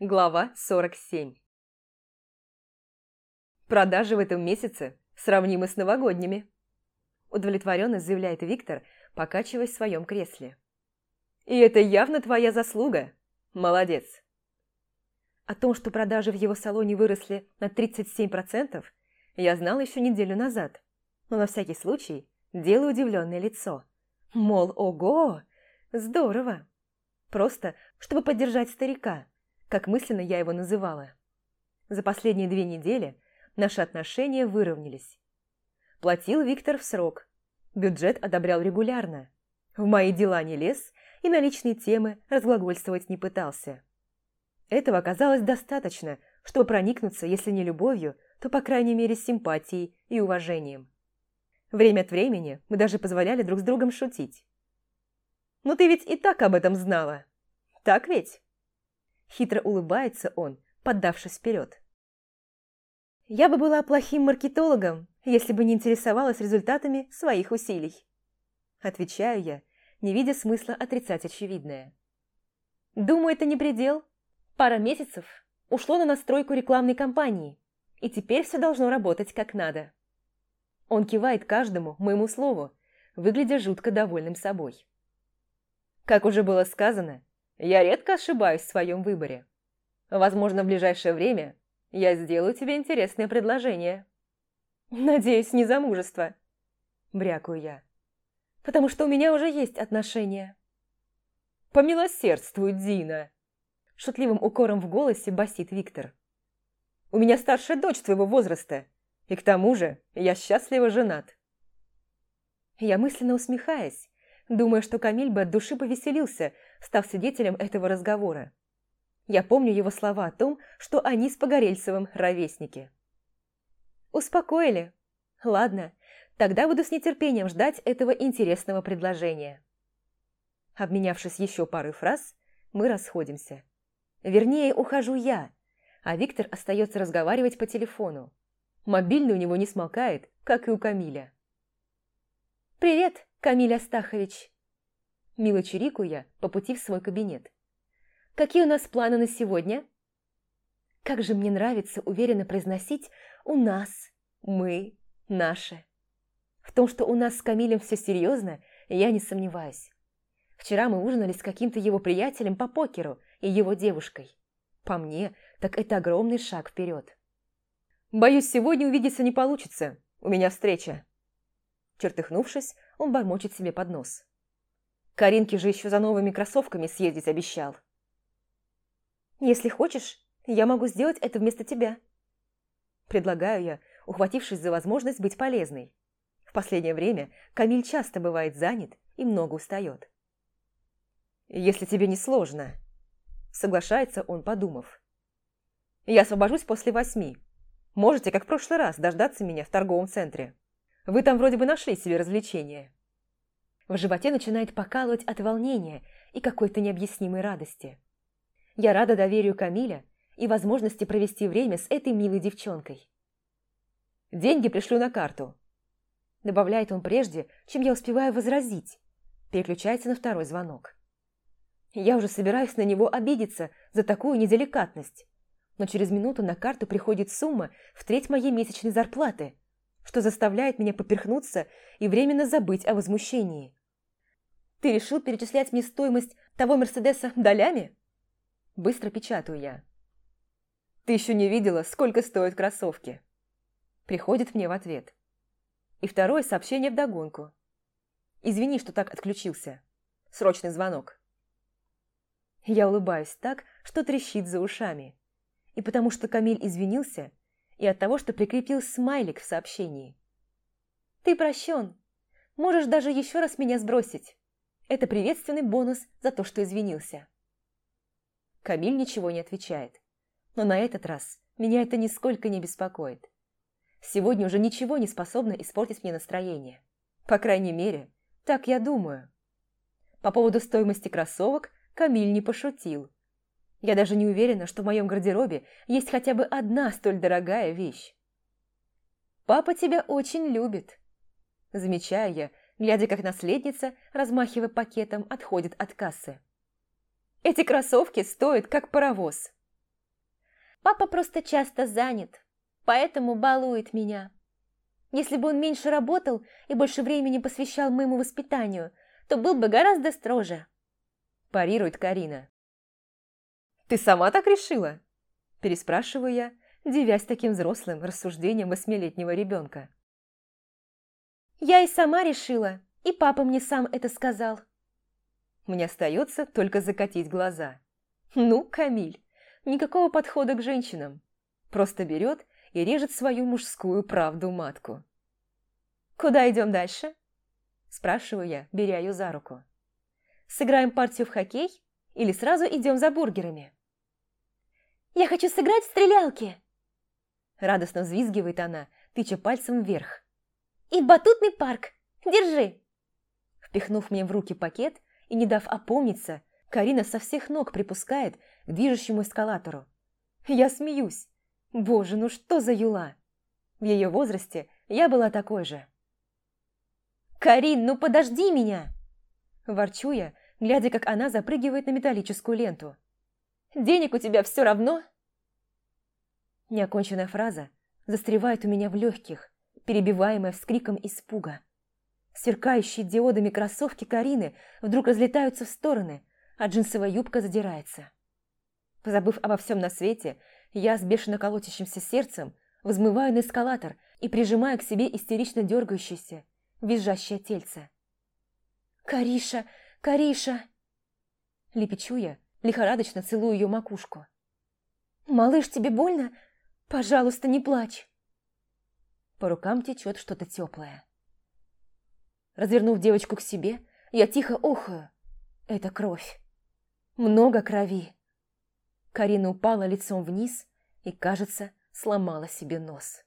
Глава 47 Продажи в этом месяце сравнимы с новогодними. Удовлетворенно заявляет Виктор, покачиваясь в своем кресле. И это явно твоя заслуга. Молодец. О том, что продажи в его салоне выросли на 37%, я знала еще неделю назад, но на всякий случай делаю удивленное лицо. Мол, ого, здорово. Просто, чтобы поддержать старика, как мысленно я его называла. За последние две недели наши отношения выровнялись. Платил Виктор в срок, бюджет одобрял регулярно. В мои дела не лез и на личные темы разглагольствовать не пытался. Этого оказалось достаточно, чтобы проникнуться, если не любовью, то, по крайней мере, симпатией и уважением. Время от времени мы даже позволяли друг с другом шутить. «Ну ты ведь и так об этом знала. Так ведь?» Хитро улыбается он, поддавшись вперед. «Я бы была плохим маркетологом, если бы не интересовалась результатами своих усилий». Отвечаю я, не видя смысла отрицать очевидное. «Думаю, это не предел. Пара месяцев ушло на настройку рекламной кампании, и теперь все должно работать как надо». Он кивает каждому моему слову, выглядя жутко довольным собой. Как уже было сказано, я редко ошибаюсь в своем выборе. Возможно, в ближайшее время я сделаю тебе интересное предложение. Надеюсь, не замужество. Брякую я. Потому что у меня уже есть отношения. Помилосердствуй, Дина. Шутливым укором в голосе басит Виктор. У меня старшая дочь твоего возраста, и к тому же я счастливо женат. Я мысленно усмехаясь, думая, что Камиль бы от души повеселился, став свидетелем этого разговора. Я помню его слова о том, что они с Погорельцевым ровесники. Успокоили. Ладно, тогда буду с нетерпением ждать этого интересного предложения. Обменявшись еще парой фраз, мы расходимся. Вернее, ухожу я, а Виктор остается разговаривать по телефону. Мобильный у него не смолкает, как и у Камиля. «Привет, Камиль Астахович!» Мило чирику я по пути в свой кабинет. «Какие у нас планы на сегодня?» Как же мне нравится уверенно произносить «у нас», «мы», «наши». В том, что у нас с Камилем все серьезно, я не сомневаюсь. Вчера мы ужинали с каким-то его приятелем по покеру и его девушкой. По мне, так это огромный шаг вперед. «Боюсь, сегодня увидеться не получится. У меня встреча». Чертыхнувшись, он бормочет себе под нос. Каринке же еще за новыми кроссовками съездить обещал. «Если хочешь, я могу сделать это вместо тебя». Предлагаю я, ухватившись за возможность быть полезной. В последнее время Камиль часто бывает занят и много устает. «Если тебе не сложно», — соглашается он, подумав. «Я освобожусь после восьми. Можете, как в прошлый раз, дождаться меня в торговом центре. Вы там вроде бы нашли себе развлечение». В животе начинает покалывать от волнения и какой-то необъяснимой радости. Я рада доверию Камиля и возможности провести время с этой милой девчонкой. «Деньги пришлю на карту», – добавляет он прежде, чем я успеваю возразить. Переключается на второй звонок. Я уже собираюсь на него обидеться за такую неделикатность, но через минуту на карту приходит сумма в треть моей месячной зарплаты, что заставляет меня поперхнуться и временно забыть о возмущении. «Ты решил перечислять мне стоимость того Мерседеса долями?» Быстро печатаю я. «Ты еще не видела, сколько стоят кроссовки?» Приходит мне в ответ. И второе сообщение вдогонку. «Извини, что так отключился. Срочный звонок». Я улыбаюсь так, что трещит за ушами и потому что Камиль извинился, и от того, что прикрепил смайлик в сообщении. «Ты прощен. Можешь даже еще раз меня сбросить. Это приветственный бонус за то, что извинился». Камиль ничего не отвечает. Но на этот раз меня это нисколько не беспокоит. Сегодня уже ничего не способно испортить мне настроение. По крайней мере, так я думаю. По поводу стоимости кроссовок Камиль не пошутил. Я даже не уверена, что в моем гардеробе есть хотя бы одна столь дорогая вещь. «Папа тебя очень любит», – замечаю я, глядя, как наследница, размахивая пакетом, отходит от кассы. «Эти кроссовки стоят, как паровоз». Папа просто часто занят, поэтому балует меня. Если бы он меньше работал и больше времени посвящал моему воспитанию, то был бы гораздо строже. Парирует Карина. «Ты сама так решила?» Переспрашиваю я, дивясь таким взрослым рассуждением восьмилетнего ребенка. «Я и сама решила, и папа мне сам это сказал». Мне остается только закатить глаза. «Ну, Камиль, никакого подхода к женщинам. Просто берет и режет свою мужскую правду матку. «Куда идем дальше?» Спрашиваю я, беря ее за руку. «Сыграем партию в хоккей или сразу идем за бургерами?» «Я хочу сыграть в стрелялки!» Радостно взвизгивает она, тыча пальцем вверх. «И в батутный парк! Держи!» Впихнув мне в руки пакет и не дав опомниться, Карина со всех ног припускает к движущему эскалатору. Я смеюсь. Боже, ну что за юла? В ее возрасте я была такой же. «Карин, ну подожди меня!» Ворчу я, глядя, как она запрыгивает на металлическую ленту. «Денег у тебя все равно?» Неоконченная фраза застревает у меня в легких, перебиваемая вскриком испуга. Сверкающие диодами кроссовки Карины вдруг разлетаются в стороны, а джинсовая юбка задирается. Позабыв обо всем на свете, я с бешено колотящимся сердцем взмываю на эскалатор и прижимаю к себе истерично дергающееся, визжащее тельце. «Кариша! Кариша!» Лепечу я, лихорадочно целую ее макушку. «Малыш, тебе больно? Пожалуйста, не плачь!» По рукам течет что-то теплое. Развернув девочку к себе, я тихо охаю. Это кровь. Много крови. Карина упала лицом вниз и, кажется, сломала себе нос.